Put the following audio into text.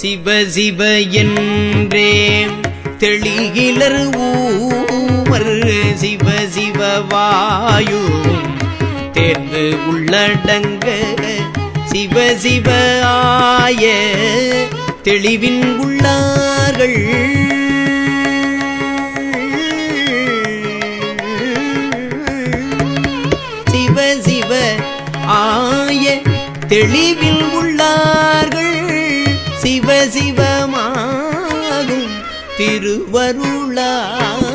சிவ சிவ என்றே தெளிகிலர் ஊவர் சிவ சிவ வாயு தேர்ந்து உள்ளடங்க. சிவ சிவ ஆய தெளிவின் உள்ளார்கள். சிவ சிவ ஆய தெளிவில் உள்ள சிவ சிவமாகும் திருவருளால்